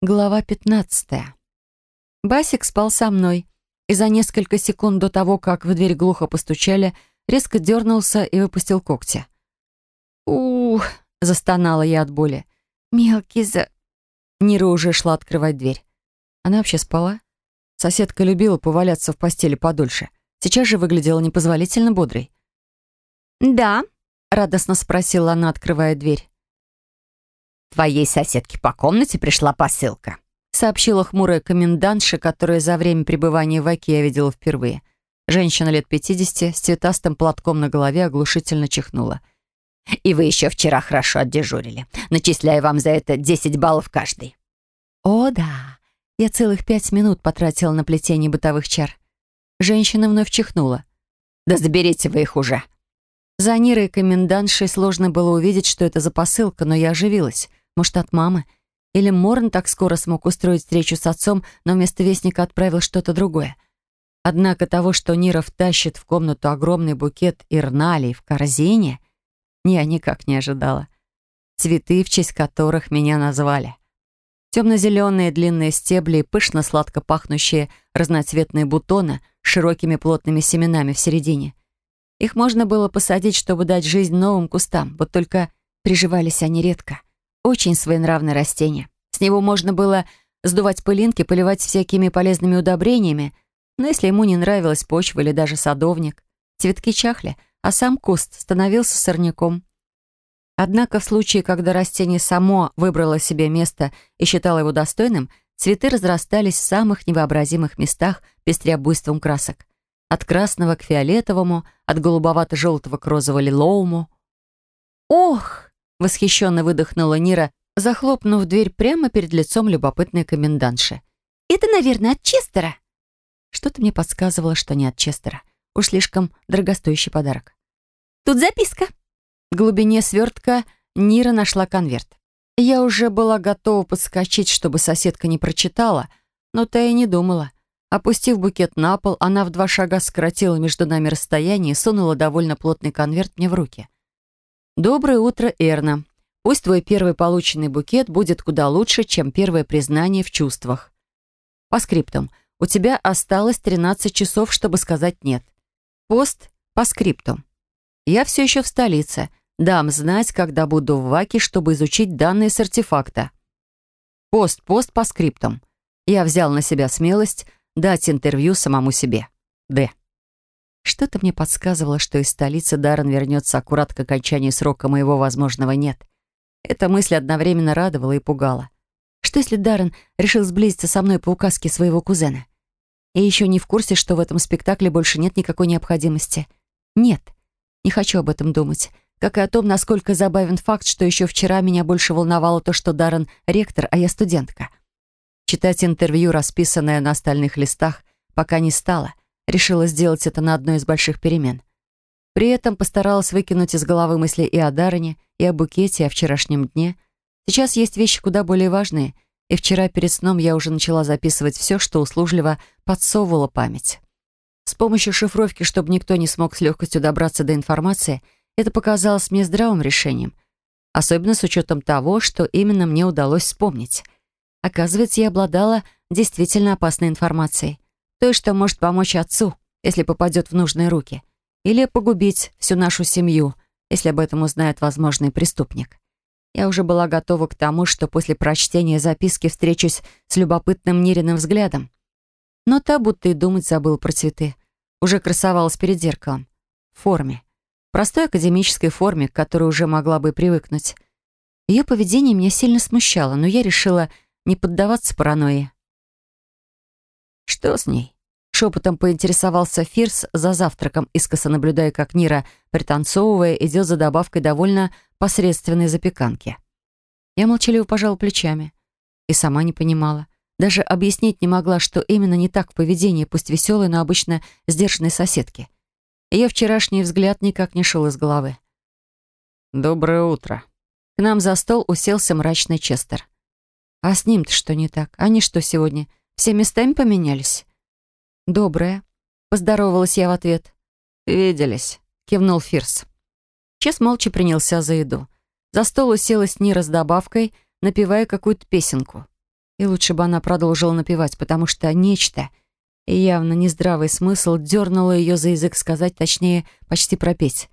Глава 15. Басик спал со мной, и за несколько секунд до того, как в дверь глухо постучали, резко дернулся и выпустил когти. «Ух!» — застонала я от боли. «Мелкий за...» Нира уже шла открывать дверь. Она вообще спала? Соседка любила поваляться в постели подольше. Сейчас же выглядела непозволительно бодрой. «Да», — радостно спросила она, открывая дверь. «Твоей соседке по комнате пришла посылка», сообщила хмурая комендантша, которая за время пребывания в Аке я видела впервые. Женщина лет 50 с цветастым платком на голове оглушительно чихнула. «И вы еще вчера хорошо отдежурили. Начисляю вам за это 10 баллов каждый». «О, да. Я целых пять минут потратила на плетение бытовых чар». Женщина вновь чихнула. «Да заберите вы их уже». За Нирой и комендантшей сложно было увидеть, что это за посылка, но я оживилась. Может, от мамы? Или Морн так скоро смог устроить встречу с отцом, но вместо вестника отправил что-то другое? Однако того, что Нира втащит в комнату огромный букет ирналей в корзине, я никак не ожидала. Цветы, в честь которых меня назвали. Темно-зеленые длинные стебли и пышно-сладко пахнущие разноцветные бутоны с широкими плотными семенами в середине. Их можно было посадить, чтобы дать жизнь новым кустам, вот только приживались они редко. Очень своенравное растение. С него можно было сдувать пылинки, поливать всякими полезными удобрениями, но если ему не нравилась почва или даже садовник, цветки чахли, а сам куст становился сорняком. Однако в случае, когда растение само выбрало себе место и считало его достойным, цветы разрастались в самых невообразимых местах, пестря буйством красок. От красного к фиолетовому, от голубовато-желтого к розово-лиловому. «Ох!» Восхищенно выдохнула Нира, захлопнув дверь прямо перед лицом любопытной комендантши. «Это, наверное, от Честера?» Что-то мне подсказывало, что не от Честера. Уж слишком дорогостоящий подарок. «Тут записка». В глубине свертка Нира нашла конверт. Я уже была готова подскочить, чтобы соседка не прочитала, но та и не думала. Опустив букет на пол, она в два шага сократила между нами расстояние и сунула довольно плотный конверт мне в руки. «Доброе утро, Эрна. Пусть твой первый полученный букет будет куда лучше, чем первое признание в чувствах. По скриптам. У тебя осталось 13 часов, чтобы сказать «нет». Пост по скриптам. Я все еще в столице. Дам знать, когда буду в ВАКе, чтобы изучить данные с артефакта. Пост, пост по скриптам. Я взял на себя смелость дать интервью самому себе. Д. Что-то мне подсказывало, что из столицы Даррен вернется аккурат к окончанию срока моего возможного «нет». Эта мысль одновременно радовала и пугала. Что если Даррен решил сблизиться со мной по указке своего кузена? И еще не в курсе, что в этом спектакле больше нет никакой необходимости. Нет, не хочу об этом думать. Как и о том, насколько забавен факт, что еще вчера меня больше волновало то, что Даррен — ректор, а я студентка. Читать интервью, расписанное на остальных листах, пока не стало. Решила сделать это на одной из больших перемен. При этом постаралась выкинуть из головы мысли и о Дарине, и о букете, и о вчерашнем дне. Сейчас есть вещи куда более важные, и вчера перед сном я уже начала записывать все, что услужливо подсовывала память. С помощью шифровки, чтобы никто не смог с легкостью добраться до информации, это показалось мне здравым решением. Особенно с учетом того, что именно мне удалось вспомнить. Оказывается, я обладала действительно опасной информацией. Той, что может помочь отцу, если попадет в нужные руки. Или погубить всю нашу семью, если об этом узнает возможный преступник. Я уже была готова к тому, что после прочтения записки встречусь с любопытным Нириным взглядом. Но та будто и думать забыла про цветы. Уже красовалась перед зеркалом. В форме. Простой академической форме, к которой уже могла бы привыкнуть. Ее поведение меня сильно смущало, но я решила не поддаваться паранойи. «Что с ней?» Шепотом поинтересовался Фирс за завтраком, искоса наблюдая, как Нира, пританцовывая, идет за добавкой довольно посредственной запеканки. Я молчаливо пожала плечами и сама не понимала. Даже объяснить не могла, что именно не так в поведении, пусть веселой, но обычно сдержанной соседки. Ее вчерашний взгляд никак не шел из головы. «Доброе утро». К нам за стол уселся мрачный Честер. «А с ним-то что не так? Они что сегодня, все местами поменялись?» «Доброе», — поздоровалась я в ответ. «Виделись», — кивнул Фирс. Чес молча принялся за еду. За стол уселась Нира с добавкой, напевая какую-то песенку. И лучше бы она продолжила напевать, потому что нечто, и явно нездравый смысл, дернуло ее за язык сказать, точнее, почти пропеть.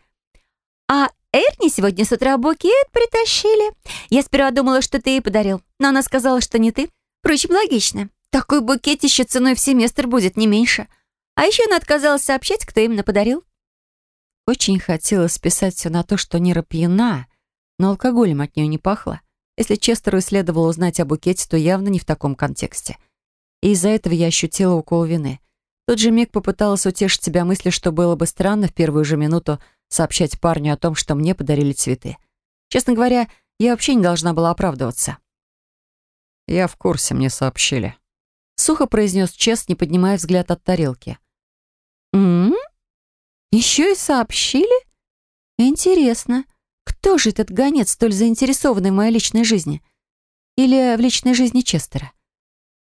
«А Эрни сегодня с утра букет притащили. Я сперва думала, что ты ей подарил, но она сказала, что не ты. Впрочем, логично. Такой букет еще ценой в семестр будет, не меньше. А еще она отказалась сообщать, кто именно подарил». Очень хотелось списать все на то, что Нира пьяна, но алкоголем от нее не пахло. Если Честеру следовало узнать о букете, то явно не в таком контексте. И из-за этого я ощутила укол вины. Тот же миг попыталась утешить себя мыслью, что было бы странно в первую же минуту сообщать парню о том, что мне подарили цветы. Честно говоря, я вообще не должна была оправдываться. «Я в курсе, мне сообщили», — сухо произнес Чес, не поднимая взгляд от тарелки. «М-м? Еще и сообщили? Интересно». Кто же этот гонец, столь заинтересованный в моей личной жизни? Или в личной жизни Честера?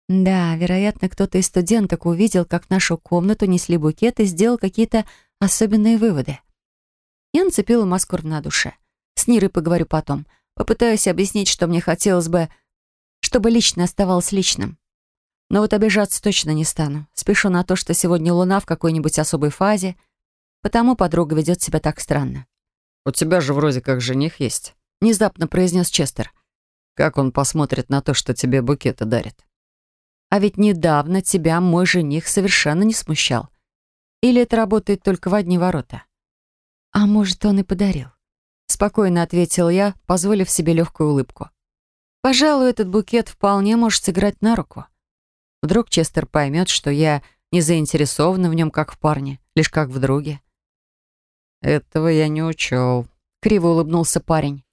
Да, вероятно, кто-то из студенток увидел, как в нашу комнату несли букет и сделал какие-то особенные выводы. Я нацепила маску на душе. С Нирой поговорю потом. Попытаюсь объяснить, что мне хотелось бы, чтобы личное оставалось личным. Но вот обижаться точно не стану. Спешу на то, что сегодня Луна в какой-нибудь особой фазе, потому подруга ведет себя так странно. «У тебя же вроде как жених есть», — внезапно произнес Честер. «Как он посмотрит на то, что тебе букеты дарит?» «А ведь недавно тебя мой жених совершенно не смущал. Или это работает только в одни ворота?» «А может, он и подарил?» Спокойно ответил я, позволив себе легкую улыбку. «Пожалуй, этот букет вполне может сыграть на руку. Вдруг Честер поймет, что я не заинтересована в нем как в парне, лишь как в друге. «Этого я не учел», — криво улыбнулся парень.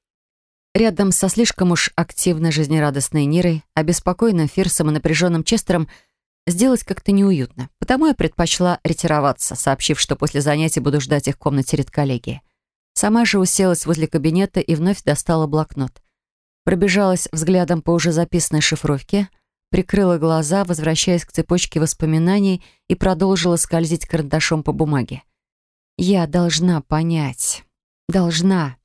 Рядом со слишком уж активно жизнерадостной Нирой, обеспокоенным Фирсом и напряженным Честером сделать как-то неуютно. Потому я предпочла ретироваться, сообщив, что после занятий буду ждать их в комнате редколлегии. Сама же уселась возле кабинета и вновь достала блокнот. Пробежалась взглядом по уже записанной шифровке, прикрыла глаза, возвращаясь к цепочке воспоминаний и продолжила скользить карандашом по бумаге. Я должна понять. Должна.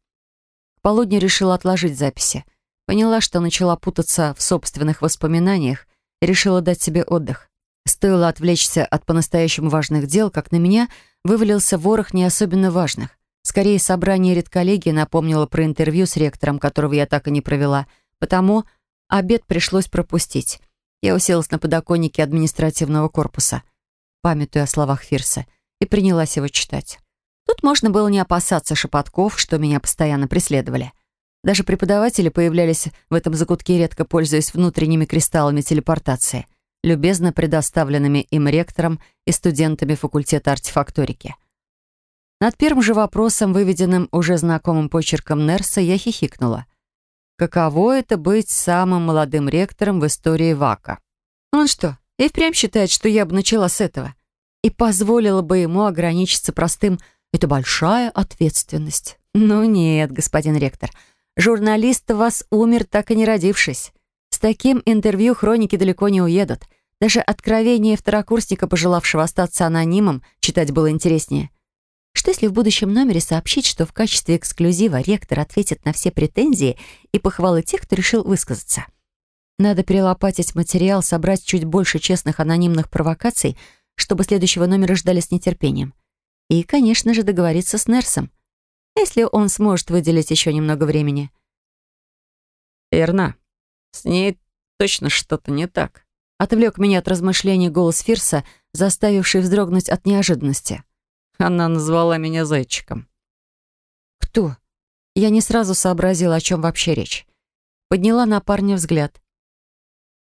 К полудню решила отложить записи. Поняла, что начала путаться в собственных воспоминаниях и решила дать себе отдых. Стоило отвлечься от по-настоящему важных дел, как на меня вывалился ворох не особенно важных. Скорее, собрание редколлегии напомнило про интервью с ректором, которого я так и не провела, потому обед пришлось пропустить. Я уселась на подоконнике административного корпуса, памятуя о словах Фирса — и принялась его читать. Тут можно было не опасаться шепотков, что меня постоянно преследовали. Даже преподаватели появлялись в этом закутке, редко пользуясь внутренними кристаллами телепортации, любезно предоставленными им ректором и студентами факультета артефакторики. Над первым же вопросом, выведенным уже знакомым почерком Нерса, я хихикнула. Каково это быть самым молодым ректором в истории ВАКа? Он что, и впрямь считает, что я бы начала с этого? и позволила бы ему ограничиться простым «это большая ответственность». Ну нет, господин ректор, журналист вас умер, так и не родившись. С таким интервью хроники далеко не уедут. Даже откровение второкурсника, пожелавшего остаться анонимом, читать было интереснее. Что если в будущем номере сообщить, что в качестве эксклюзива ректор ответит на все претензии и похвалы тех, кто решил высказаться? Надо перелопатить материал, собрать чуть больше честных анонимных провокаций — чтобы следующего номера ждали с нетерпением. И, конечно же, договориться с Нерсом, если он сможет выделить еще немного времени. «Эрна, с ней точно что-то не так», — отвлек меня от размышлений голос Фирса, заставивший вздрогнуть от неожиданности. Она назвала меня зайчиком. «Кто?» Я не сразу сообразила, о чем вообще речь. Подняла на парня взгляд.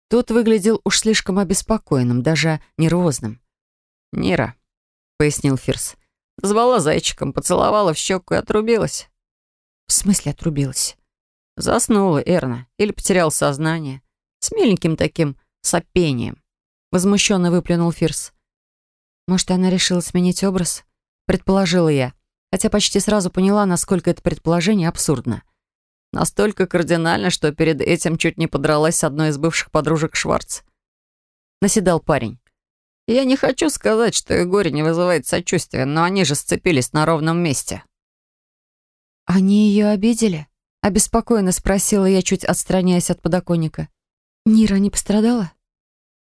Тот выглядел уж слишком обеспокоенным, даже нервозным. «Нира», — пояснил Фирс. Звала зайчиком, поцеловала в щеку и отрубилась. «В смысле отрубилась?» Заснула Эрна или потерял сознание. С миленьким таким сопением. Возмущенно выплюнул Фирс. «Может, она решила сменить образ?» Предположила я, хотя почти сразу поняла, насколько это предположение абсурдно. Настолько кардинально, что перед этим чуть не подралась с одной из бывших подружек Шварц. Наседал парень. Я не хочу сказать, что их горе не вызывает сочувствия, но они же сцепились на ровном месте. «Они ее обидели?» — обеспокоенно спросила я, чуть отстраняясь от подоконника. Нира не пострадала?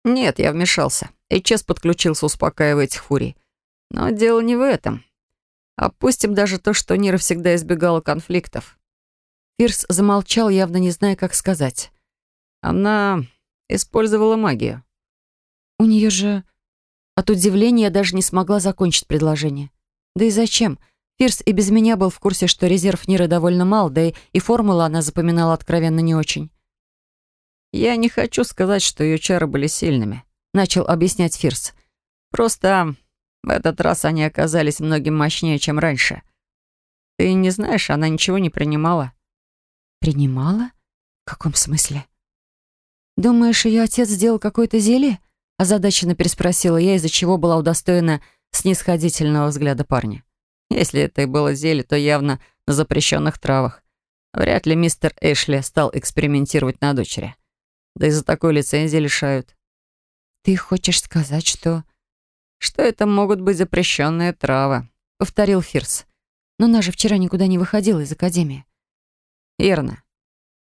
Нет, я вмешался. И Чес подключился, успокаивая этих фурий. Но дело не в этом. Опустим даже то, что Нира всегда избегала конфликтов. Фирс замолчал, явно не зная, как сказать. Она использовала магию. У нее же... От удивления я даже не смогла закончить предложение. Да и зачем? Фирс и без меня был в курсе, что резерв Ниры довольно мал, да и, и формулы она запоминала откровенно не очень. «Я не хочу сказать, что ее чары были сильными», — начал объяснять Фирс. «Просто в этот раз они оказались многим мощнее, чем раньше. Ты не знаешь, она ничего не принимала». «Принимала? В каком смысле?» «Думаешь, ее отец сделал какое-то зелье?» Озадаченно переспросила я, из-за чего была удостоена снисходительного взгляда парня. Если это и было зелье, то явно на запрещенных травах. Вряд ли мистер Эшли стал экспериментировать на дочери. Да и за такой лицензии лишают. «Ты хочешь сказать, что...» «Что это могут быть запрещенные травы», — повторил Фирс. «Но она же вчера никуда не выходила из академии». «Ирна,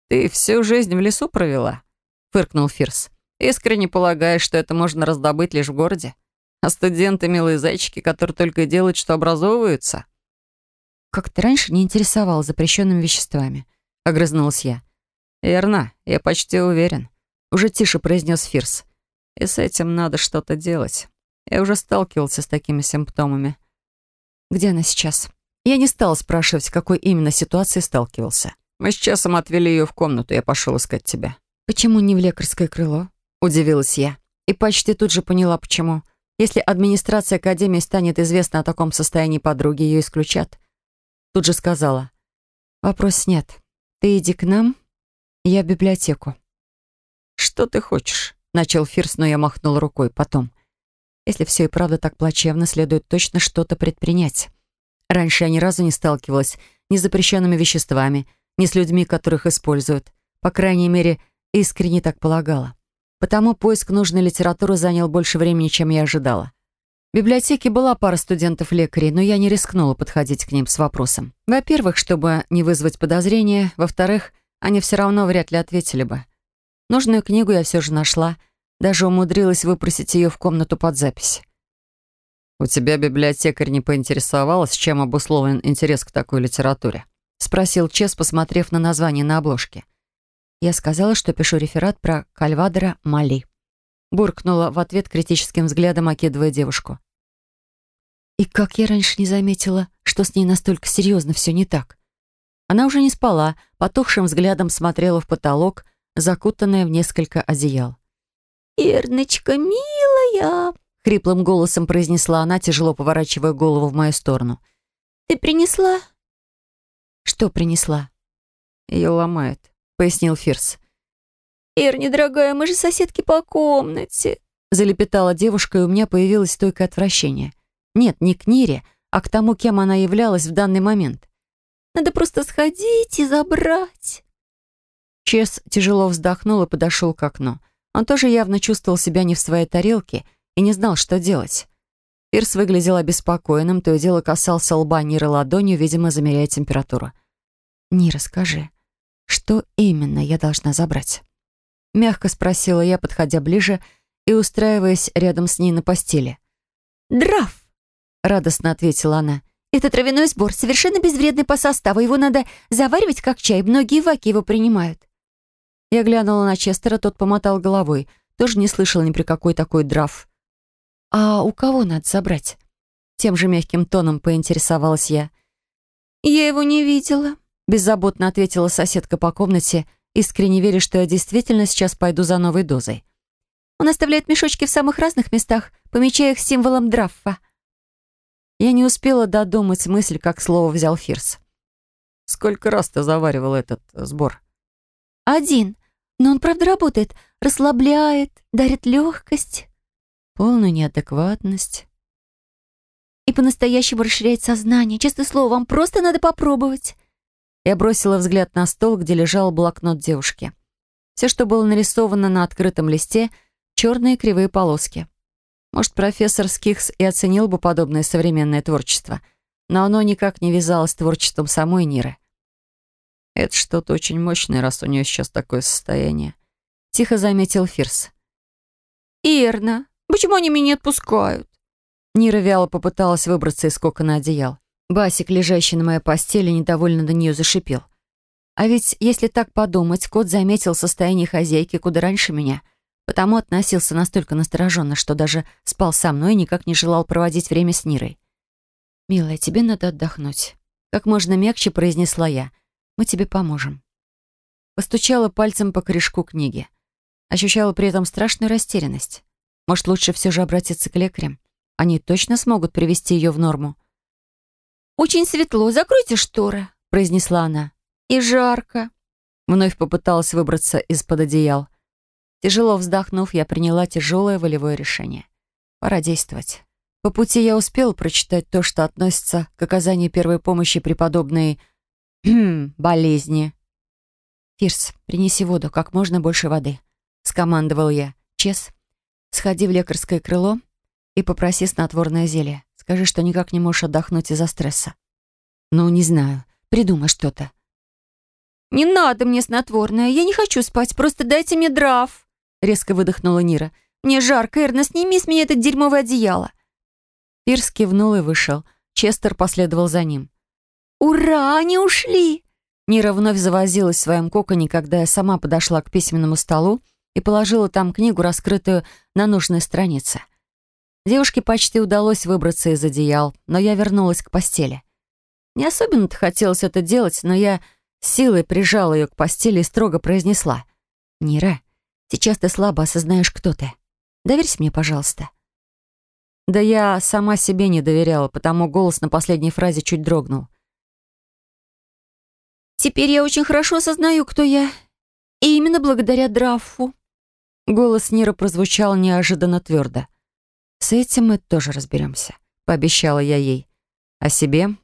ты всю жизнь в лесу провела?» — фыркнул Фирс. «Искренне полагаешь, что это можно раздобыть лишь в городе? А студенты — милые зайчики, которые только делают, что образовываются?» «Как ты раньше не интересовал запрещенными веществами?» — огрызнулась я. «Верно, я почти уверен», — уже тише произнес Фирс. «И с этим надо что-то делать. Я уже сталкивался с такими симптомами». «Где она сейчас?» Я не стала спрашивать, в какой именно ситуации сталкивался. «Мы с часом отвели ее в комнату, я пошел искать тебя». «Почему не в лекарское крыло?» — удивилась я. И почти тут же поняла, почему. Если администрация Академии станет известна о таком состоянии подруги, ее исключат. Тут же сказала. «Вопрос нет. Ты иди к нам, я в библиотеку». «Что ты хочешь?» — начал Фирс, но я махнул рукой. Потом. «Если все и правда так плачевно, следует точно что-то предпринять. Раньше я ни разу не сталкивалась ни с запрещенными веществами, ни с людьми, которых используют. По крайней мере, искренне так полагала. Потому поиск нужной литературы занял больше времени, чем я ожидала. В библиотеке была пара студентов-лекарей, но я не рискнула подходить к ним с вопросом. Во-первых, чтобы не вызвать подозрения. Во-вторых, они все равно вряд ли ответили бы. Нужную книгу я все же нашла. Даже умудрилась выпросить ее в комнату под запись. «У тебя библиотекарь не поинтересовалась, чем обусловлен интерес к такой литературе?» — спросил Чес, посмотрев на название на обложке. Я сказала, что пишу реферат про Кальвадора Мали. Буркнула в ответ критическим взглядом, окидывая девушку. И как я раньше не заметила, что с ней настолько серьезно все не так. Она уже не спала, потухшим взглядом смотрела в потолок, закутанная в несколько одеял. «Ирночка, милая!» — хриплым голосом произнесла она, тяжело поворачивая голову в мою сторону. «Ты принесла?» «Что принесла?» Ее ломает пояснил Фирс. «Эрни, дорогая, мы же соседки по комнате», залепетала девушка, и у меня появилось стойкое отвращение. Нет, не к Нире, а к тому, кем она являлась в данный момент. «Надо просто сходить и забрать». Чес тяжело вздохнул и подошел к окну. Он тоже явно чувствовал себя не в своей тарелке и не знал, что делать. Фирс выглядел обеспокоенным, то и дело касался лба Ниры ладонью, видимо, замеряя температуру. «Нира, скажи, что именно я должна забрать? Мягко спросила я, подходя ближе и устраиваясь рядом с ней на постели. «Драф!» — радостно ответила она. «Это травяной сбор, совершенно безвредный по составу. Его надо заваривать как чай. Многие ваки его принимают». Я глянула на Честера, тот помотал головой. Тоже не слышал ни при какой такой драф. «А у кого надо забрать?» Тем же мягким тоном поинтересовалась я. «Я его не видела», Беззаботно ответила соседка по комнате, искренне веря, что я действительно сейчас пойду за новой дозой. Он оставляет мешочки в самых разных местах, помечая их символом драффа. Я не успела додумать мысль, как слово взял Фирс. «Сколько раз ты заваривал этот сбор?» «Один. Но он, правда, работает. Расслабляет, дарит легкость». Полную неадекватность. И по-настоящему расширяет сознание. Честное слово, вам просто надо попробовать. Я бросила взгляд на стол, где лежал блокнот девушки. Все, что было нарисовано на открытом листе, черные кривые полоски. Может, профессор Скикс и оценил бы подобное современное творчество, но оно никак не вязалось с творчеством самой Ниры. Это что-то очень мощное, раз у нее сейчас такое состояние. тихо заметил Фирс. «Ирна, почему они меня не отпускают?» Нира вяло попыталась выбраться из кокона одеял. Басик, лежащий на моей постели, недовольно на нее зашипел. А ведь, если так подумать, кот заметил состояние хозяйки куда раньше меня, потому относился настолько настороженно, что даже спал со мной и никак не желал проводить время с Нирой. «Милая, тебе надо отдохнуть», — как можно мягче произнесла я. «Мы тебе поможем». Постучала пальцем по корешку книги. Ощущала при этом страшную растерянность. Может, лучше все же обратиться к лекарям? Они точно смогут привести ее в норму. «Очень светло, закройте шторы», — произнесла она. «И жарко». Вновь попыталась выбраться из-под одеял. Тяжело вздохнув, я приняла тяжелое волевое решение. Пора действовать. По пути я успел прочитать то, что относится к оказанию первой помощи при подобной болезни. «Фирс, принеси воду, как можно больше воды», — скомандовал я. «Чес, сходи в лекарское крыло и попроси снотворное зелье. Скажи, что никак не можешь отдохнуть из-за стресса. Ну, не знаю. Придумай что-то. «Не надо мне снотворное. Я не хочу спать. Просто дайте мне дров!» Резко выдохнула Нира. «Мне жарко. Эрна, сними с меня это дерьмовое одеяло!» Пирс кивнул и вышел. Честер последовал за ним. «Ура! Они ушли!» Нира вновь завозилась в своем коконе, когда я сама подошла к письменному столу и положила там книгу, раскрытую на нужной странице. Девушке почти удалось выбраться из одеял, но я вернулась к постели. Не особенно-то хотелось это делать, но я силой прижала ее к постели и строго произнесла. «Нира, сейчас ты слабо осознаешь, кто ты. Доверься мне, пожалуйста». Да я сама себе не доверяла, потому голос на последней фразе чуть дрогнул. «Теперь я очень хорошо осознаю, кто я. И именно благодаря Драффу». Голос Нира прозвучал неожиданно твердо. «С этим мы тоже разберемся», — пообещала я ей. «О себе,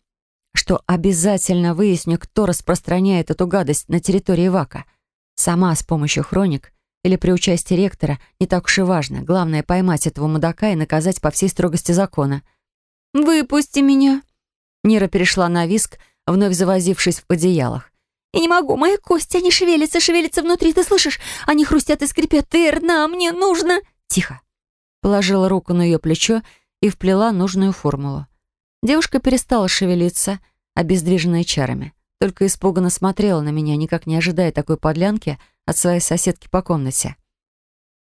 что обязательно выясню, кто распространяет эту гадость на территории Вака. Сама с помощью хроник или при участии ректора не так уж и важно. Главное — поймать этого мудака и наказать по всей строгости закона». «Выпусти меня!» Нира перешла на виск, вновь завозившись в одеялах. «Я не могу, мои кости, они шевелятся, шевелятся внутри, ты слышишь? Они хрустят и скрипят. Эрна, мне нужно...» «Тихо!» Положила руку на ее плечо и вплела нужную формулу. Девушка перестала шевелиться, обездвиженная чарами. Только испуганно смотрела на меня, никак не ожидая такой подлянки от своей соседки по комнате.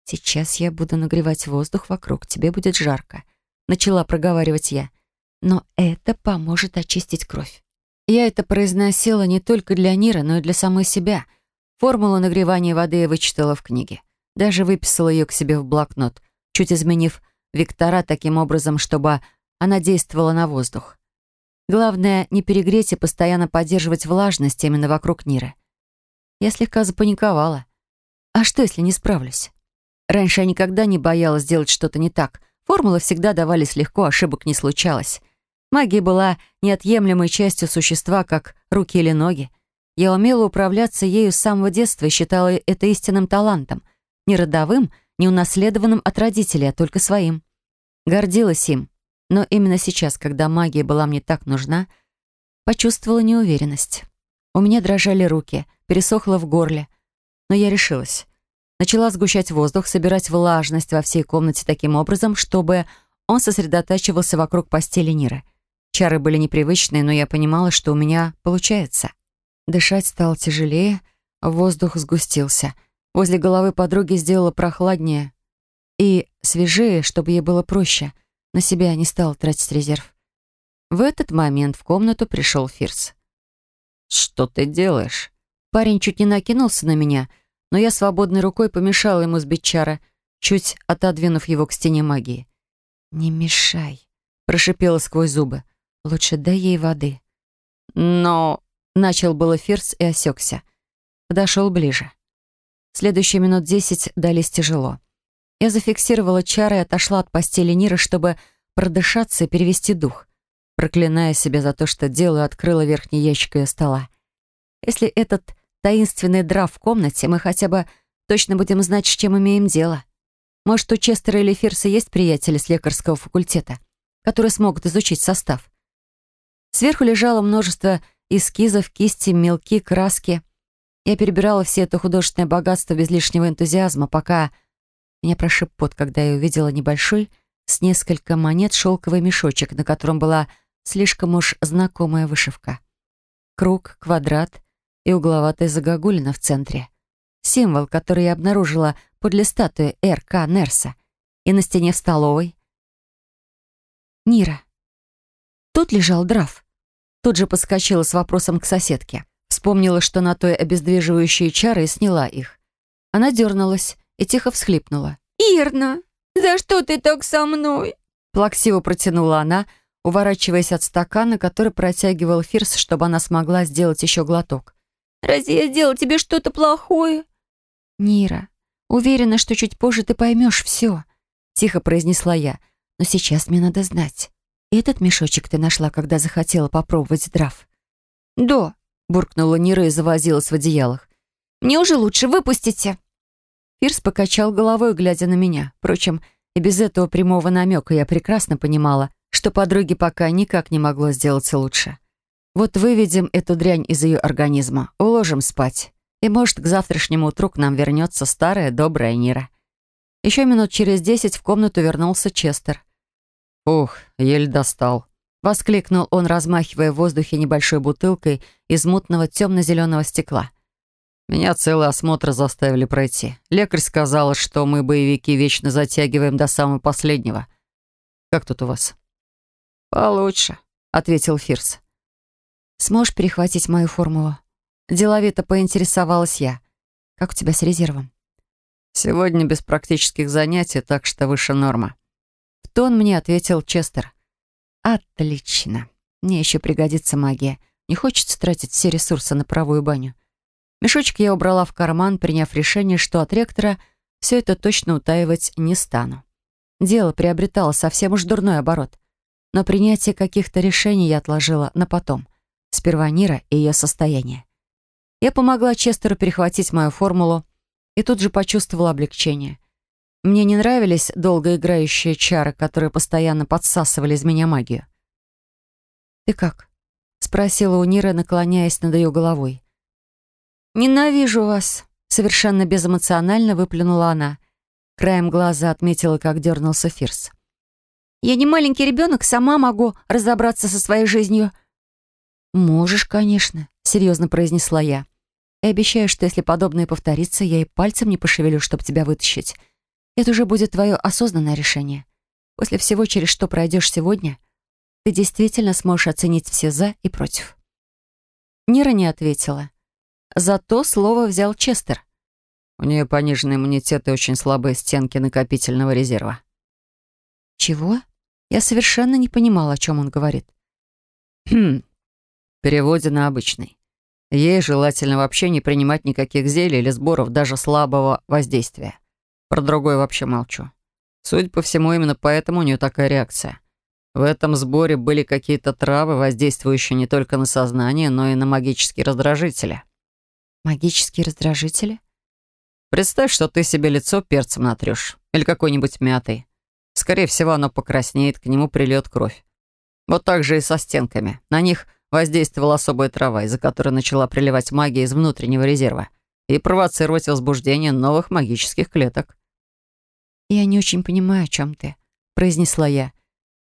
«Сейчас я буду нагревать воздух вокруг, тебе будет жарко», — начала проговаривать я. «Но это поможет очистить кровь». Я это произносила не только для Нира, но и для самой себя. Формулу нагревания воды я вычитала в книге. Даже выписала ее к себе в блокнот — чуть изменив вектора таким образом, чтобы она действовала на воздух. Главное, не перегреть и постоянно поддерживать влажность именно вокруг Ниры. Я слегка запаниковала. А что, если не справлюсь? Раньше я никогда не боялась сделать что-то не так. Формулы всегда давались легко, ошибок не случалось. Магия была неотъемлемой частью существа, как руки или ноги. Я умела управляться ею с самого детства и считала это истинным талантом. Не родовым — не унаследованным от родителей, а только своим. Гордилась им, но именно сейчас, когда магия была мне так нужна, почувствовала неуверенность. У меня дрожали руки, пересохло в горле, но я решилась. Начала сгущать воздух, собирать влажность во всей комнате таким образом, чтобы он сосредотачивался вокруг постели Ниры. Чары были непривычные, но я понимала, что у меня получается. Дышать стало тяжелее, воздух сгустился — Возле головы подруги сделала прохладнее и свежее, чтобы ей было проще. На себя не стала тратить резерв. В этот момент в комнату пришел Фирс. «Что ты делаешь?» Парень чуть не накинулся на меня, но я свободной рукой помешала ему сбить чара, чуть отодвинув его к стене магии. «Не мешай», — прошипела сквозь зубы. «Лучше дай ей воды». «Но...» — начал было Фирс и осекся. Подошел ближе. Следующие минут десять дались тяжело. Я зафиксировала чары и отошла от постели Ниры, чтобы продышаться и перевести дух, проклиная себя за то, что делаю, открыла верхний ящик ее стола. Если этот таинственный драв в комнате, мы хотя бы точно будем знать, с чем имеем дело. Может, у Честера или Фирса есть приятели с лекарского факультета, которые смогут изучить состав. Сверху лежало множество эскизов, кисти, мелки, краски — Я перебирала все это художественное богатство без лишнего энтузиазма, пока меня прошиб пот, когда я увидела небольшой с несколько монет шелковый мешочек, на котором была слишком уж знакомая вышивка. Круг, квадрат и угловатая загогулина в центре. Символ, который я обнаружила подле статуи Р.К. Нерса и на стене в столовой. Нира. Тут лежал драф. Тут же подскочила с вопросом к соседке. Вспомнила, что на той обездвиживающие чары и сняла их. Она дернулась и тихо всхлипнула. «Ирна, за что ты так со мной?» Плаксиво протянула она, уворачиваясь от стакана, который протягивал Фирс, чтобы она смогла сделать еще глоток. «Разве я сделал тебе что-то плохое?» «Нира, уверена, что чуть позже ты поймешь все», — тихо произнесла я. «Но сейчас мне надо знать. Этот мешочек ты нашла, когда захотела попробовать дров?» «Да», — буркнула Нира и завозилась в одеялах. «Мне уже лучше, выпустите». Фирс покачал головой, глядя на меня. Впрочем, и без этого прямого намека я прекрасно понимала, что подруге пока никак не могло сделать лучше. Вот выведем эту дрянь из ее организма, уложим спать. И, может, к завтрашнему утру к нам вернется старая добрая Нира. Еще минут через десять в комнату вернулся Честер. «Ух, еле достал», — воскликнул он, размахивая в воздухе небольшой бутылкой из мутного темно-зеленого стекла. «Меня целый осмотр заставили пройти. Лекарь сказала, что мы, боевики, вечно затягиваем до самого последнего. Как тут у вас?» «Получше», — ответил Фирс. «Сможешь перехватить мою формулу?» Деловито поинтересовалась я. «Как у тебя с резервом?» «Сегодня без практических занятий, так что выше норма». В тон мне ответил Честер. «Отлично. Мне еще пригодится магия. Не хочется тратить все ресурсы на правую баню». Мешочек я убрала в карман, приняв решение, что от ректора все это точно утаивать не стану. Дело приобретало совсем уж дурной оборот. Но принятие каких-то решений я отложила на потом. Сперва Нира и ее состояние. Я помогла Честеру перехватить мою формулу и тут же почувствовала облегчение. Мне не нравились долгоиграющие чары, которые постоянно подсасывали из меня магию. «Ты как?» — спросила у Ниры, наклоняясь над ее головой. «Ненавижу вас», — совершенно безэмоционально выплюнула она. Краем глаза отметила, как дернулся Фирс. «Я не маленький ребенок, сама могу разобраться со своей жизнью». «Можешь, конечно», — серьезно произнесла я. И обещаю, что если подобное повторится, я и пальцем не пошевелю, чтобы тебя вытащить. Это уже будет твое осознанное решение. После всего, через что пройдешь сегодня, ты действительно сможешь оценить все «за» и «против». Нира не ответила. Зато слово взял Честер. У нее пониженный иммунитет и очень слабые стенки накопительного резерва. Чего? Я совершенно не понимала, о чем он говорит. Хм. В переводе на обычный. Ей желательно вообще не принимать никаких зелий или сборов даже слабого воздействия. Про другое вообще молчу. Судя по всему, именно поэтому у нее такая реакция. В этом сборе были какие-то травы, воздействующие не только на сознание, но и на магические раздражители. Магические раздражители? Представь, что ты себе лицо перцем натрешь. Или какой-нибудь мятой. Скорее всего, оно покраснеет, к нему прильет кровь. Вот так же и со стенками. На них воздействовала особая трава, из-за которой начала приливать магия из внутреннего резерва и провоцировать возбуждение новых магических клеток. «Я не очень понимаю, о чем ты», — произнесла я.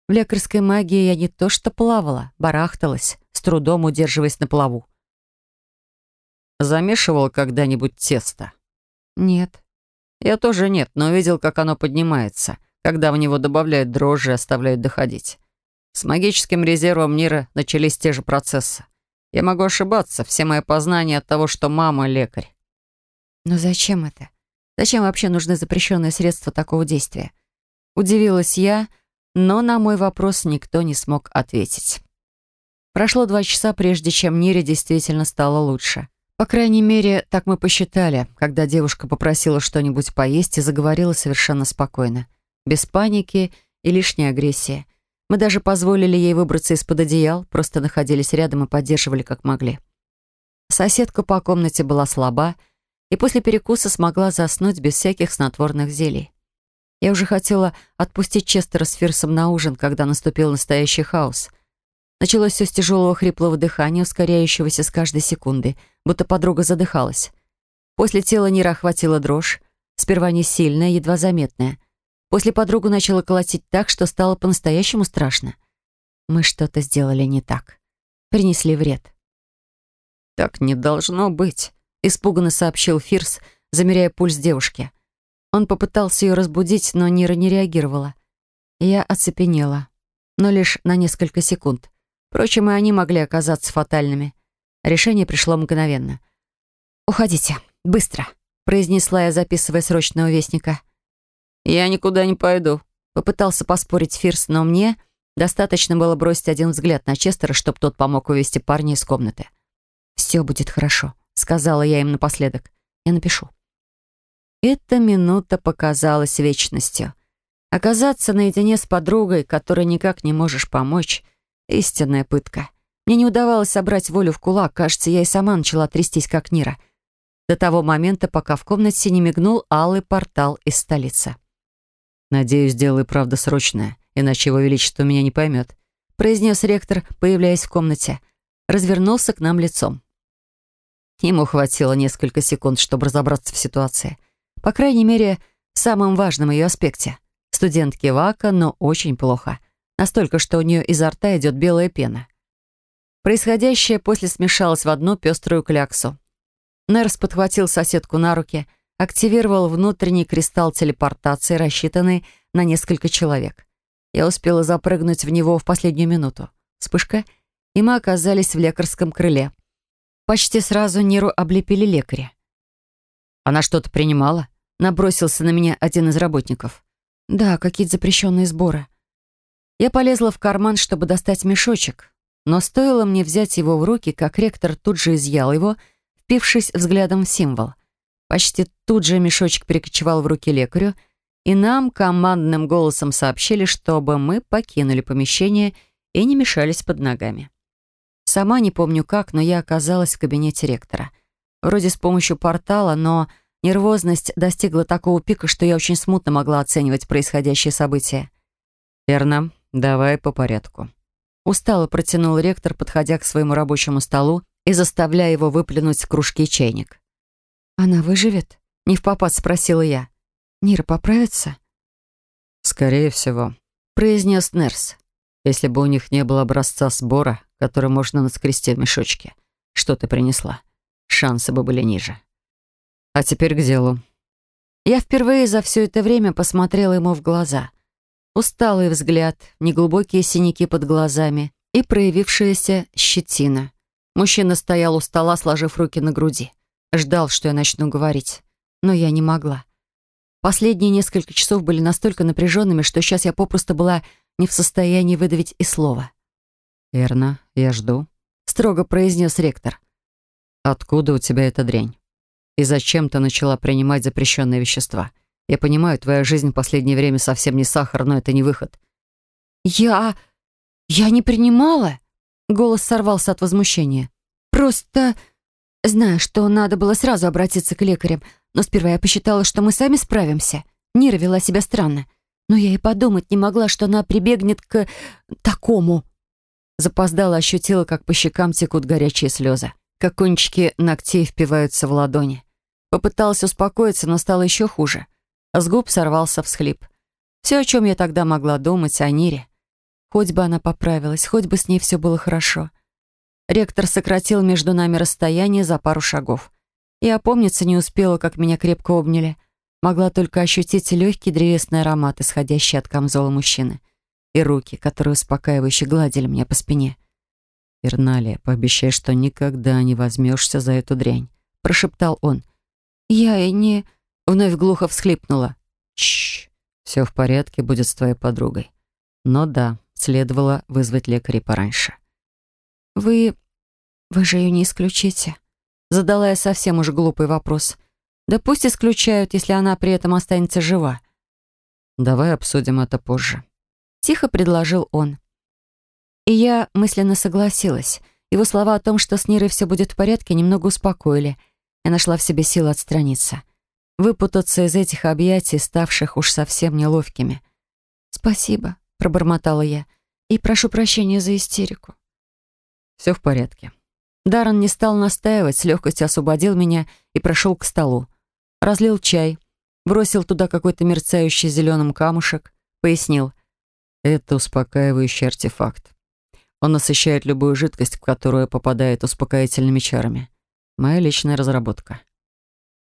В лекарской магии я не то что плавала, барахталась, с трудом удерживаясь на плаву. Замешивал когда-нибудь тесто? Нет. Я тоже нет, но видел, как оно поднимается, когда в него добавляют дрожжи и оставляют доходить. С магическим резервом Нира начались те же процессы. Я могу ошибаться, все мои познания от того, что мама лекарь. Но зачем это? Зачем вообще нужны запрещенные средства такого действия? Удивилась я, но на мой вопрос никто не смог ответить. Прошло два часа, прежде чем Нире действительно стало лучше. По крайней мере, так мы посчитали, когда девушка попросила что-нибудь поесть и заговорила совершенно спокойно, без паники и лишней агрессии. Мы даже позволили ей выбраться из-под одеял, просто находились рядом и поддерживали как могли. Соседка по комнате была слаба и после перекуса смогла заснуть без всяких снотворных зелий. Я уже хотела отпустить Честера с Фирсом на ужин, когда наступил настоящий хаос. Началось все с тяжелого хриплого дыхания, ускоряющегося с каждой секунды, будто подруга задыхалась. После тела Нира охватила дрожь, сперва не сильная, едва заметная. После подругу начала колотить так, что стало по-настоящему страшно. Мы что-то сделали не так. Принесли вред. «Так не должно быть», — испуганно сообщил Фирс, замеряя пульс девушки. Он попытался ее разбудить, но Нира не реагировала. Я оцепенела, но лишь на несколько секунд. Впрочем, и они могли оказаться фатальными. Решение пришло мгновенно. «Уходите, быстро», — произнесла я, записывая срочного вестника. «Я никуда не пойду», — попытался поспорить Фирс, но мне достаточно было бросить один взгляд на Честера, чтобы тот помог увести парня из комнаты. «Все будет хорошо», — сказала я им напоследок. «Я напишу». Эта минута показалась вечностью. Оказаться наедине с подругой, которой никак не можешь помочь — истинная пытка. Мне не удавалось собрать волю в кулак. Кажется, я и сама начала трястись, как Нира. До того момента, пока в комнате не мигнул алый портал из столицы. «Надеюсь, дело и правда срочное, иначе его величество меня не поймет», произнес ректор, появляясь в комнате. Развернулся к нам лицом. Ему хватило несколько секунд, чтобы разобраться в ситуации. По крайней мере, в самом важном ее аспекте. Студентке Вака, но очень плохо. Настолько, что у нее изо рта идет белая пена. Происходящее после смешалось в одну пеструю кляксу. Нерс подхватил соседку на руки, активировал внутренний кристалл телепортации, рассчитанный на несколько человек. Я успела запрыгнуть в него в последнюю минуту. Вспышка, и мы оказались в лекарском крыле. Почти сразу Ниру облепили лекари. «Она что-то принимала?» Набросился на меня один из работников. «Да, какие-то запрещенные сборы». Я полезла в карман, чтобы достать мешочек, но стоило мне взять его в руки, как ректор тут же изъял его, впившись взглядом в символ. Почти тут же мешочек перекочевал в руки лекарю, и нам командным голосом сообщили, чтобы мы покинули помещение и не мешались под ногами. Сама не помню как, но я оказалась в кабинете ректора. Вроде с помощью портала, но Нервозность достигла такого пика, что я очень смутно могла оценивать происходящее события. «Верно, давай по порядку». Устало протянул ректор, подходя к своему рабочему столу и заставляя его выплюнуть кружки чайник. «Она выживет?» — не в попад спросила я. «Нира поправится?» «Скорее всего», — произнес Нерс. «Если бы у них не было образца сбора, который можно наскрести в мешочке, что ты принесла, шансы бы были ниже». А теперь к делу. Я впервые за все это время посмотрела ему в глаза. Усталый взгляд, неглубокие синяки под глазами и проявившаяся щетина. Мужчина стоял у стола, сложив руки на груди. Ждал, что я начну говорить. Но я не могла. Последние несколько часов были настолько напряженными, что сейчас я попросту была не в состоянии выдавить и слова. «Верно, я жду», — строго произнес ректор. «Откуда у тебя эта дрянь?» И зачем ты начала принимать запрещенные вещества? Я понимаю, твоя жизнь в последнее время совсем не сахар, но это не выход». «Я... я не принимала?» Голос сорвался от возмущения. «Просто... знаю, что надо было сразу обратиться к лекарям, но сперва я посчитала, что мы сами справимся. Нира вела себя странно. Но я и подумать не могла, что она прибегнет к... такому». Запоздала ощутила, как по щекам текут горячие слезы, как кончики ногтей впиваются в ладони. Попыталась успокоиться, но стало еще хуже. С губ сорвался всхлип. Все, о чем я тогда могла думать, о Нире. Хоть бы она поправилась, хоть бы с ней все было хорошо. Ректор сократил между нами расстояние за пару шагов. Я опомниться не успела, как меня крепко обняли. Могла только ощутить легкий древесный аромат, исходящий от камзола мужчины. И руки, которые успокаивающе гладили меня по спине. «Ирналия, пообещай, что никогда не возьмешься за эту дрянь», — прошептал он. «Я и не...» — вновь глухо всхлипнула. Чш, все в порядке будет с твоей подругой. Но да, следовало вызвать лекаря пораньше. «Вы... вы же ее не исключите?» Задала я совсем уж глупый вопрос. «Да пусть исключают, если она при этом останется жива». «Давай обсудим это позже», — тихо предложил он. И я мысленно согласилась. Его слова о том, что с Нирой все будет в порядке, немного успокоили — я нашла в себе силы отстраниться. Выпутаться из этих объятий, ставших уж совсем неловкими. «Спасибо», — пробормотала я. «И прошу прощения за истерику». Все в порядке. Даррен не стал настаивать, с легкостью освободил меня и прошел к столу. Разлил чай, бросил туда какой-то мерцающий зеленым камушек, пояснил. Это успокаивающий артефакт. Он насыщает любую жидкость, в которую попадает успокоительными чарами. Моя личная разработка.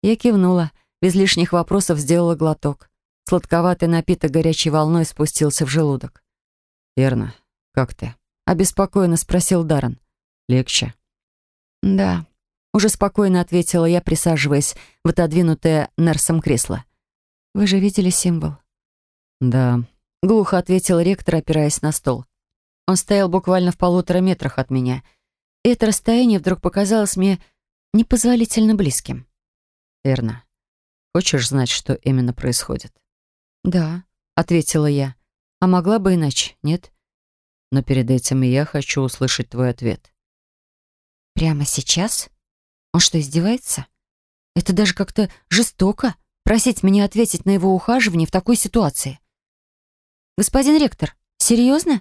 Я кивнула, без лишних вопросов сделала глоток. Сладковатый напиток горячей волной спустился в желудок. «Верно. Как ты?» — обеспокоенно спросил Даррен. «Легче?» «Да», — уже спокойно ответила я, присаживаясь в отодвинутое Нерсом кресло. «Вы же видели символ?» «Да», — глухо ответил ректор, опираясь на стол. Он стоял буквально в полутора метрах от меня, и это расстояние вдруг показалось мне непозволительно близким. «Верно. Хочешь знать, что именно происходит?» «Да», — ответила я. «А могла бы иначе, нет?» «Но перед этим я хочу услышать твой ответ». «Прямо сейчас? Он что, издевается? Это даже как-то жестоко, просить меня ответить на его ухаживание в такой ситуации. Господин ректор, серьезно?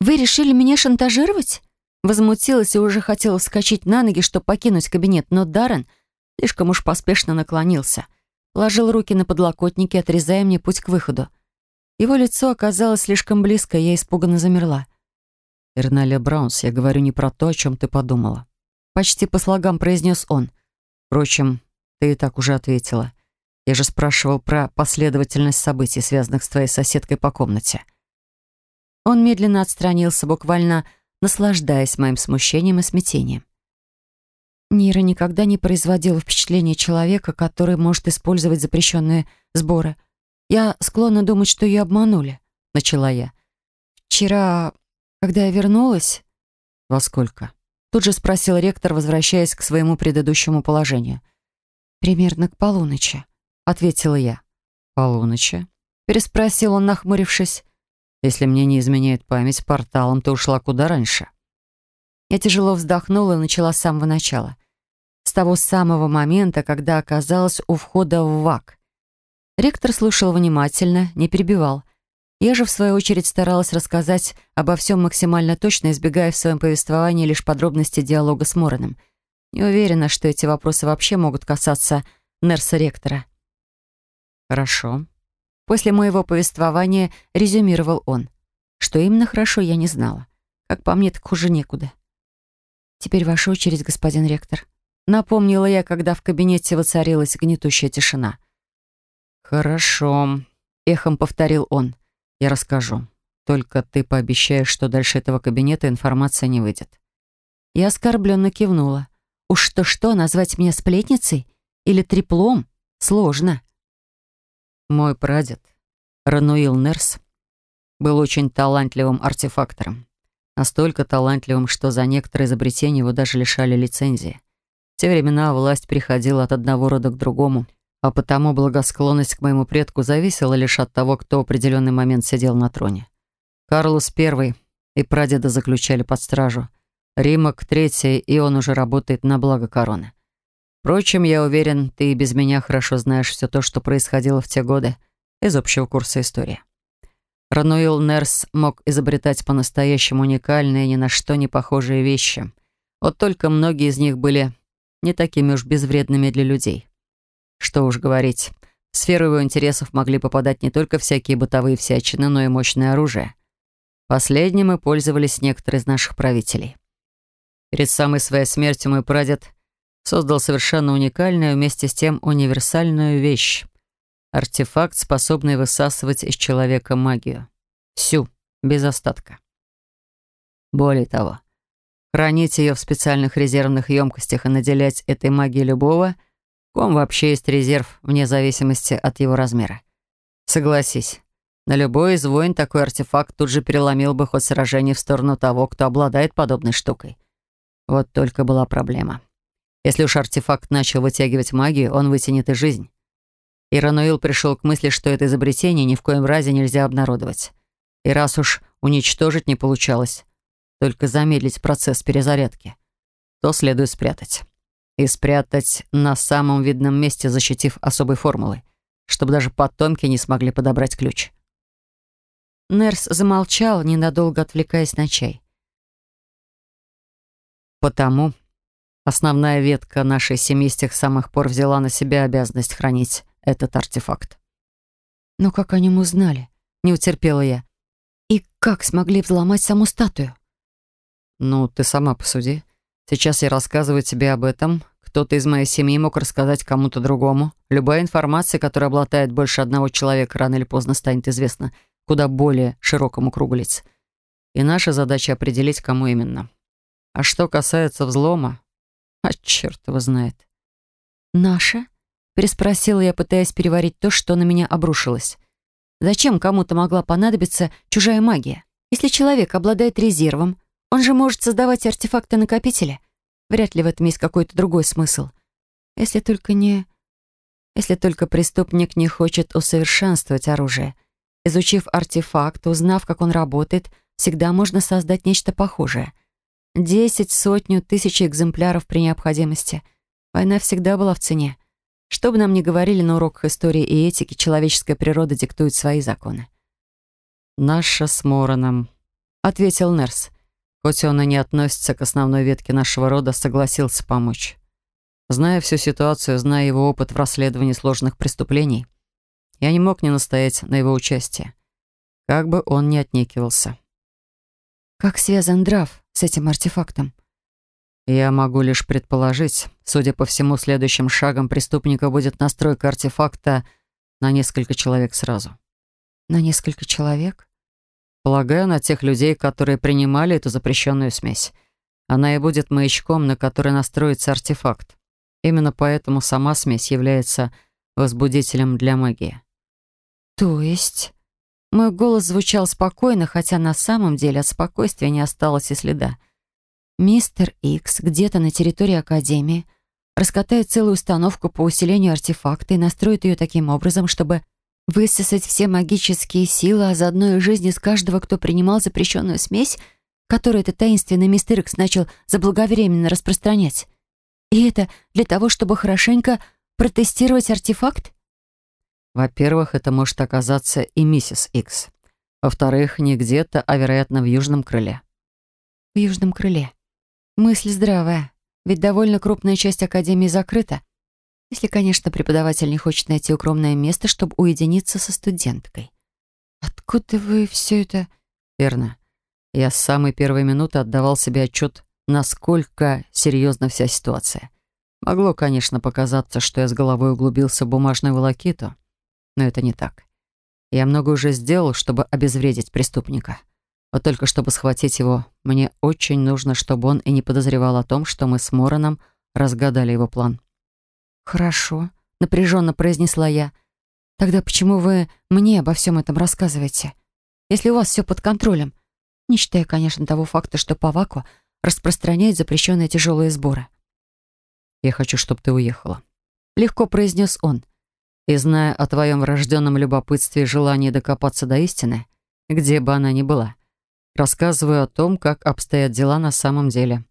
Вы решили меня шантажировать?» Возмутилась и уже хотела вскочить на ноги, чтобы покинуть кабинет, но Даррен слишком уж поспешно наклонился. Положил руки на подлокотники, отрезая мне путь к выходу. Его лицо оказалось слишком близко, я испуганно замерла. «Эрналия Браунс, я говорю не про то, о чем ты подумала». Почти по слогам произнес он. «Впрочем, ты и так уже ответила. Я же спрашивал про последовательность событий, связанных с твоей соседкой по комнате». Он медленно отстранился, буквально наслаждаясь моим смущением и смятением. Нира никогда не производила впечатления человека, который может использовать запрещенные сборы. Я склонна думать, что ее обманули, начала я. Вчера, когда я вернулась... Во сколько? Тут же спросил ректор, возвращаясь к своему предыдущему положению. «Примерно к полуночи», — ответила я. «Полуночи?» — переспросил он, нахмурившись. Если мне не изменяет память, порталом ты ушла куда раньше. Я тяжело вздохнула и начала с самого начала. С того самого момента, когда оказалась у входа в ВАК. Ректор слушал внимательно, не перебивал. Я же, в свою очередь, старалась рассказать обо всем максимально точно, избегая в своем повествовании лишь подробностей диалога с Мороном. Не уверена, что эти вопросы вообще могут касаться Нерса-ректора. «Хорошо», После моего повествования резюмировал он. Что именно хорошо, я не знала. Как по мне, так хуже некуда. «Теперь ваша очередь, господин ректор», — напомнила я, когда в кабинете воцарилась гнетущая тишина. «Хорошо», — эхом повторил он. «Я расскажу. Только ты пообещаешь, что дальше этого кабинета информация не выйдет». Я оскорбленно кивнула. Уж что-что, назвать меня сплетницей или треплом сложно. Мой прадед, Рануил Нерс, был очень талантливым артефактором. Настолько талантливым, что за некоторые изобретения его даже лишали лицензии. В те времена власть приходила от одного рода к другому, а потому благосклонность к моему предку зависела лишь от того, кто в определенный момент сидел на троне. Карлос I и прадеда заключали под стражу. Римок III, и он уже работает на благо короны. Впрочем, я уверен, ты и без меня хорошо знаешь все то, что происходило в те годы из общего курса истории. Рануил Нерс мог изобретать по-настоящему уникальные, ни на что не похожие вещи. Вот только многие из них были не такими уж безвредными для людей. Что уж говорить, в сферу его интересов могли попадать не только всякие бытовые всячины, но и мощное оружие. Последним и пользовались некоторые из наших правителей. Перед самой своей смертью мой прадед создал совершенно уникальную, вместе с тем универсальную вещь. Артефакт, способный высасывать из человека магию. Всю, без остатка. Более того, хранить ее в специальных резервных емкостях и наделять этой магией любого, ком вообще есть резерв, вне зависимости от его размера. Согласись, на любой из войн такой артефакт тут же переломил бы ход сражений в сторону того, кто обладает подобной штукой. Вот только была проблема. Если уж артефакт начал вытягивать магию, он вытянет и жизнь. И Рануил пришел к мысли, что это изобретение ни в коем разе нельзя обнародовать. И раз уж уничтожить не получалось, только замедлить процесс перезарядки, то следует спрятать. И спрятать на самом видном месте, защитив особой формулой, чтобы даже потомки не смогли подобрать ключ. Нерс замолчал, ненадолго отвлекаясь на чай. потому основная ветка нашей семьи с тех самых пор взяла на себя обязанность хранить этот артефакт. Но как о нем узнали? Не утерпела я. И как смогли взломать саму статую? Ну, ты сама посуди. Сейчас я рассказываю тебе об этом. Кто-то из моей семьи мог рассказать кому-то другому. Любая информация, которая обладает больше одного человека, рано или поздно станет известна куда более широкому кругу лиц. И наша задача определить, кому именно. А что касается взлома, а черт его знает. «Наша?» — переспросила я, пытаясь переварить то, что на меня обрушилось. «Зачем кому-то могла понадобиться чужая магия? Если человек обладает резервом, он же может создавать артефакты-накопители. Вряд ли в этом есть какой-то другой смысл. Если только не... Если только преступник не хочет усовершенствовать оружие. Изучив артефакт, узнав, как он работает, всегда можно создать нечто похожее. Десять, сотню, тысячи экземпляров при необходимости. Война всегда была в цене. Что бы нам ни говорили на уроках истории и этики, человеческая природа диктует свои законы. «Наша с Мороном», — ответил Нерс. Хоть он и не относится к основной ветке нашего рода, согласился помочь. Зная всю ситуацию, зная его опыт в расследовании сложных преступлений, я не мог не настоять на его участии. Как бы он ни отнекивался. Как связан Драф с этим артефактом? Я могу лишь предположить. Судя по всему, следующим шагом преступника будет настройка артефакта на несколько человек сразу. На несколько человек? Полагаю, на тех людей, которые принимали эту запрещенную смесь. Она и будет маячком, на который настроится артефакт. Именно поэтому сама смесь является возбудителем для магии. То есть... Мой голос звучал спокойно, хотя на самом деле от спокойствия не осталось и следа. Мистер Икс где-то на территории Академии раскатает целую установку по усилению артефакта и настроит ее таким образом, чтобы Высосать все магические силы, а заодно и жизни с каждого, кто принимал запрещенную смесь, которую этот таинственный мистер Икс начал заблаговременно распространять. И это для того, чтобы хорошенько протестировать артефакт? Во-первых, это может оказаться и миссис Икс. Во-вторых, не где-то, а, вероятно, в южном крыле. В южном крыле. Мысль здравая, ведь довольно крупная часть Академии закрыта, если, конечно, преподаватель не хочет найти укромное место, чтобы уединиться со студенткой. Откуда вы все это... Верно. Я с самой первой минуты отдавал себе отчет, насколько серьезна вся ситуация. Могло, конечно, показаться, что я с головой углубился в бумажную волокиту, но это не так. Я много уже сделал, чтобы обезвредить преступника. Вот только чтобы схватить его, мне очень нужно, чтобы он и не подозревал о том, что мы с Мороном разгадали его план. «Хорошо», — напряженно произнесла я. «Тогда почему вы мне обо всем этом рассказываете? Если у вас все под контролем, не считая, конечно, того факта, что Павако распространяет запрещенные тяжелые сборы». «Я хочу, чтобы ты уехала», — легко произнес он. «И зная о твоем врожденном любопытстве и желании докопаться до истины, где бы она ни была, рассказываю о том, как обстоят дела на самом деле».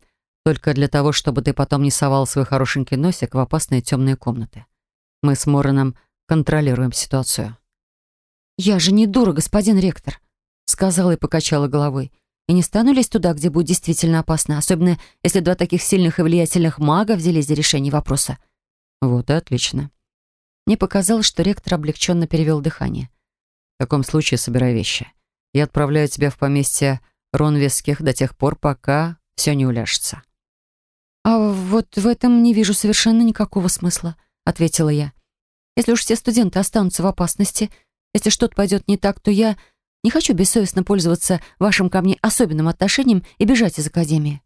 Только для того, чтобы ты потом не совал свой хорошенький носик в опасные темные комнаты. Мы с Мороном контролируем ситуацию». «Я же не дура, господин ректор», — сказала и покачала головой. «И не стану лезть туда, где будет действительно опасно, особенно если два таких сильных и влиятельных мага взялись за решение вопроса». «Вот и отлично». Мне показалось, что ректор облегченно перевел дыхание. «В таком случае собирай вещи. Я отправляю тебя в поместье Ронвесских до тех пор, пока все не уляжется». «А вот в этом не вижу совершенно никакого смысла», — ответила я. «Если уж все студенты останутся в опасности, если что-то пойдет не так, то я не хочу бессовестно пользоваться вашим ко мне особенным отношением и бежать из академии».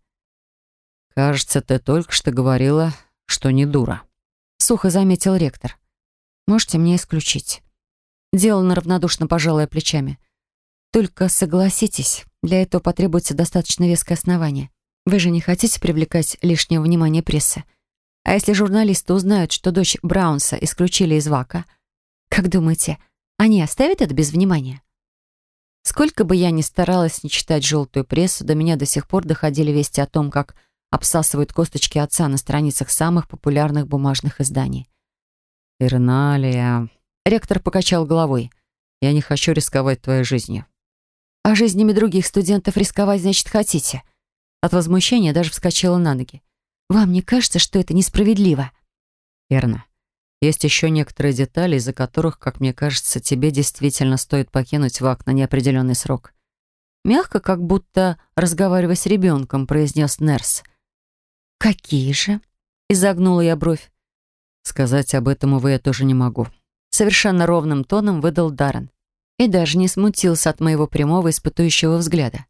«Кажется, ты только что говорила, что не дура», — сухо заметил ректор. «Можете мне исключить». Делано равнодушно, пожалуя плечами. «Только согласитесь, для этого потребуется достаточно веское основание. Вы же не хотите привлекать лишнее внимание прессы? А если журналисты узнают, что дочь Браунса исключили из ВАКа, как думаете, они оставят это без внимания? Сколько бы я ни старалась не читать желтую прессу, до меня до сих пор доходили вести о том, как обсасывают косточки отца на страницах самых популярных бумажных изданий. «Ирналия...» Ректор покачал головой. «Я не хочу рисковать твоей жизнью». «А жизнями других студентов рисковать, значит, хотите?» От возмущения даже вскочила на ноги. «Вам не кажется, что это несправедливо?» «Верно. Есть еще некоторые детали, из-за которых, как мне кажется, тебе действительно стоит покинуть ВАК на неопределенный срок». Мягко, как будто разговаривая с ребенком, произнес Нерс. «Какие же?» — изогнула я бровь. «Сказать об этом, увы, я тоже не могу». Совершенно ровным тоном выдал Даррен. И даже не смутился от моего прямого испытующего взгляда.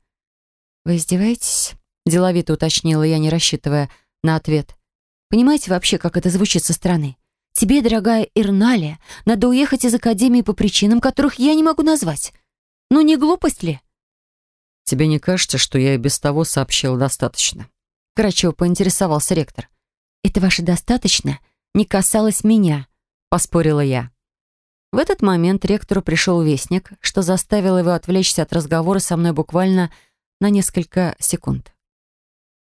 «Вы издеваетесь?» — деловито уточнила я, не рассчитывая на ответ. «Понимаете вообще, как это звучит со стороны? Тебе, дорогая Ирналия, надо уехать из Академии по причинам, которых я не могу назвать. Ну не глупость ли?» «Тебе не кажется, что я и без того сообщил достаточно?» Кратчево поинтересовался ректор. «Это ваше «достаточно» не касалось меня», — поспорила я. В этот момент ректору пришел вестник, что заставило его отвлечься от разговора со мной буквально на несколько секунд.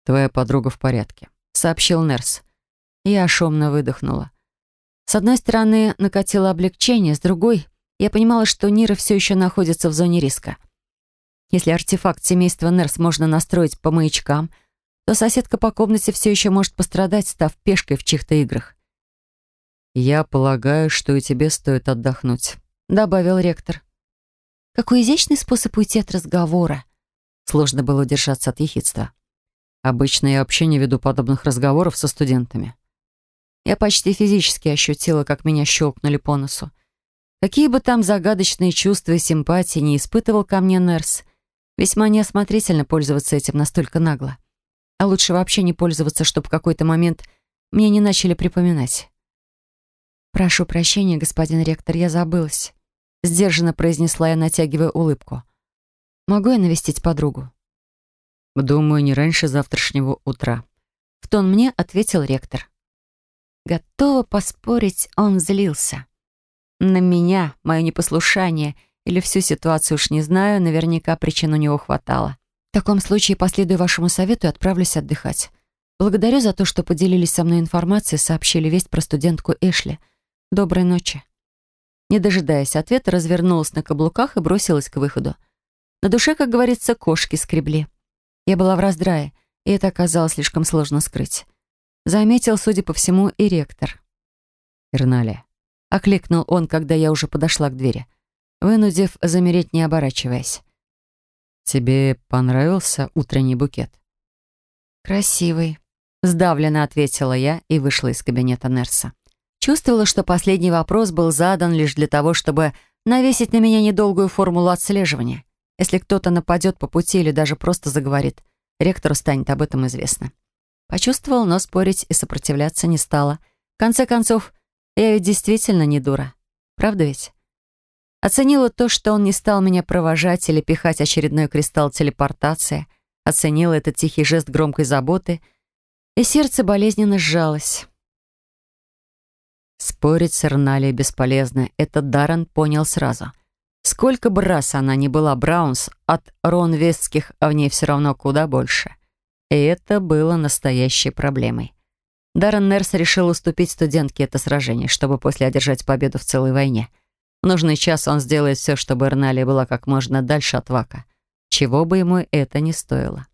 «Твоя подруга в порядке», — сообщил Нерс. Я шумно выдохнула. С одной стороны, накатило облегчение, с другой, я понимала, что Нира все еще находится в зоне риска. Если артефакт семейства Нерс можно настроить по маячкам — то соседка по комнате все еще может пострадать, став пешкой в чьих-то играх. «Я полагаю, что и тебе стоит отдохнуть», — добавил ректор. Какой изящный способ уйти от разговора. Сложно было удержаться от ехидства. Обычно я вообще не веду подобных разговоров со студентами. Я почти физически ощутила, как меня щелкнули по носу. Какие бы там загадочные чувства и симпатии не испытывал ко мне Нерс, весьма неосмотрительно пользоваться этим настолько нагло. А лучше вообще не пользоваться, чтобы в какой-то момент мне не начали припоминать. «Прошу прощения, господин ректор, я забылась», — сдержанно произнесла я, натягивая улыбку. «Могу я навестить подругу?» «Думаю, не раньше завтрашнего утра», — в тон мне ответил ректор. Готова поспорить, он злился. На меня, мое непослушание или всю ситуацию уж не знаю, наверняка причин у него хватало. В таком случае последую вашему совету и отправлюсь отдыхать. Благодарю за то, что поделились со мной информацией, сообщили весть про студентку Эшли. Доброй ночи. Не дожидаясь ответа, развернулась на каблуках и бросилась к выходу. На душе, как говорится, кошки скребли. Я была в раздрае, и это оказалось слишком сложно скрыть. Заметил, судя по всему, и ректор. «Ирналия», — окликнул он, когда я уже подошла к двери, вынудив замереть, не оборачиваясь. «Тебе понравился утренний букет?» «Красивый», — сдавленно ответила я и вышла из кабинета Нерса. Чувствовала, что последний вопрос был задан лишь для того, чтобы навесить на меня недолгую формулу отслеживания. Если кто-то нападет по пути или даже просто заговорит, ректору станет об этом известно. Почувствовал, но спорить и сопротивляться не стала. В конце концов, я ведь действительно не дура. Правда ведь? Оценила то, что он не стал меня провожать или пихать очередной кристалл телепортации. Оценила этот тихий жест громкой заботы, и сердце болезненно сжалось. Спорить с Эрналией бесполезно, это Даррен понял сразу. Сколько бы раз она ни была Браунс, от Ронвестских в ней все равно куда больше. И это было настоящей проблемой. Даррен Нерс решил уступить студентке это сражение, чтобы после одержать победу в целой войне — в нужный час он сделает все, чтобы Эрналия была как можно дальше от Вака, чего бы ему это ни стоило.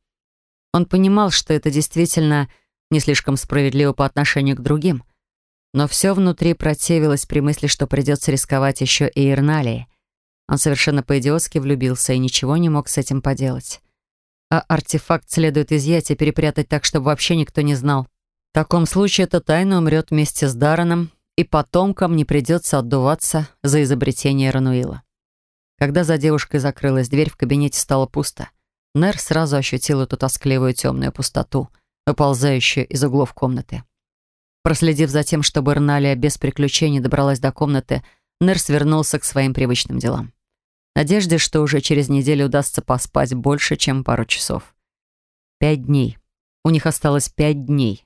Он понимал, что это действительно не слишком справедливо по отношению к другим, но все внутри противилось при мысли, что придется рисковать еще и Эрналии. Он совершенно по-идиотски влюбился и ничего не мог с этим поделать. А артефакт следует изъять и перепрятать так, чтобы вообще никто не знал. В таком случае эта тайна умрет вместе с Дараном и потомкам не придется отдуваться за изобретение Рануила. Когда за девушкой закрылась дверь, в кабинете стало пусто. Нер сразу ощутил эту тоскливую темную пустоту, выползающую из углов комнаты. Проследив за тем, чтобы Эрналия без приключений добралась до комнаты, Нер свернулся к своим привычным делам. Надежде, что уже через неделю удастся поспать больше, чем пару часов. Пять дней. У них осталось пять дней.